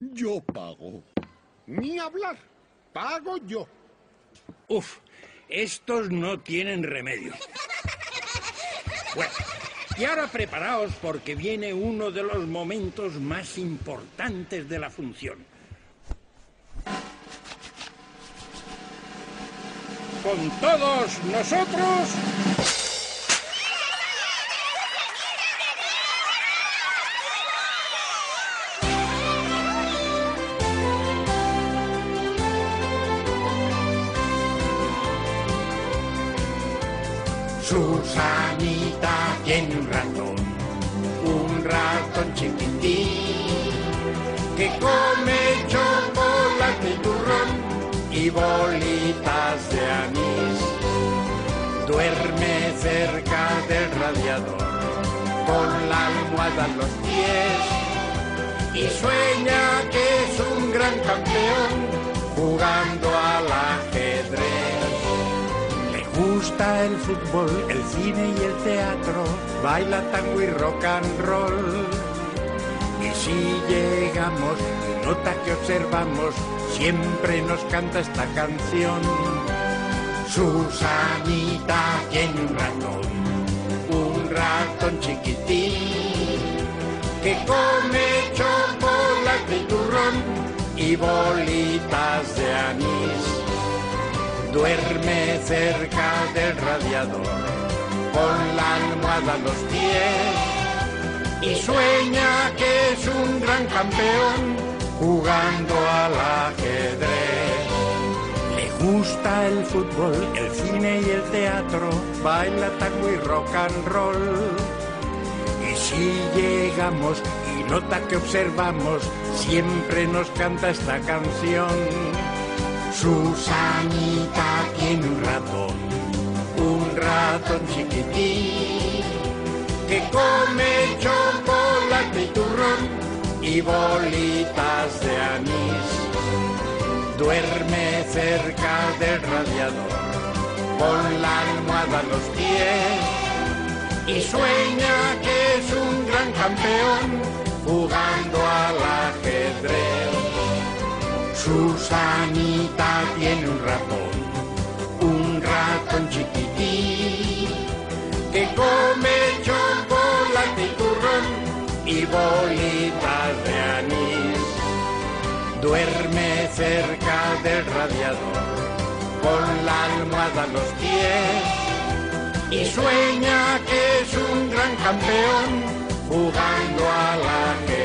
Yo pago. Ni hablar. Pago yo. Uf, estos no tienen remedio. Bueno, y ahora preparaos porque viene uno de los momentos más importantes de la función. Con todos nosotros... Susanita tiene un ratón, un ratón chiquitín, que come chocolate y turrón y bolitas de anís. Duerme cerca del radiador, con la almohada en los pies, y sueña que es un gran campeón jugando al gusta el fútbol, el cine y el teatro, baila tango y rock and roll. Y si llegamos, nota que observamos, siempre nos canta esta canción. Susanita tiene un ratón, un ratón chiquitín, que come chocolate y turrón y bolitas de anís. Duerme cerca del radiador, con la almohada a los pies, y sueña que es un gran campeón jugando al ajedrez. Le gusta el fútbol, el cine y el teatro, baila tango y rock and roll. Y si llegamos y nota que observamos, siempre nos canta esta canción. Susanita tiene un ratón, un ratón chiquitín, que come chocolate y turrón y bolitas de anís. Duerme cerca del radiador, con la almohada a los pies, y sueña que es un gran campeón jugando ajedrez. Susanita tiene un ratón, un ratón chiquitín, que come chocolate y turrón y bolitas de anís. Duerme cerca del radiador, con la almohada a los pies, y sueña que es un gran campeón jugando al ajedrez.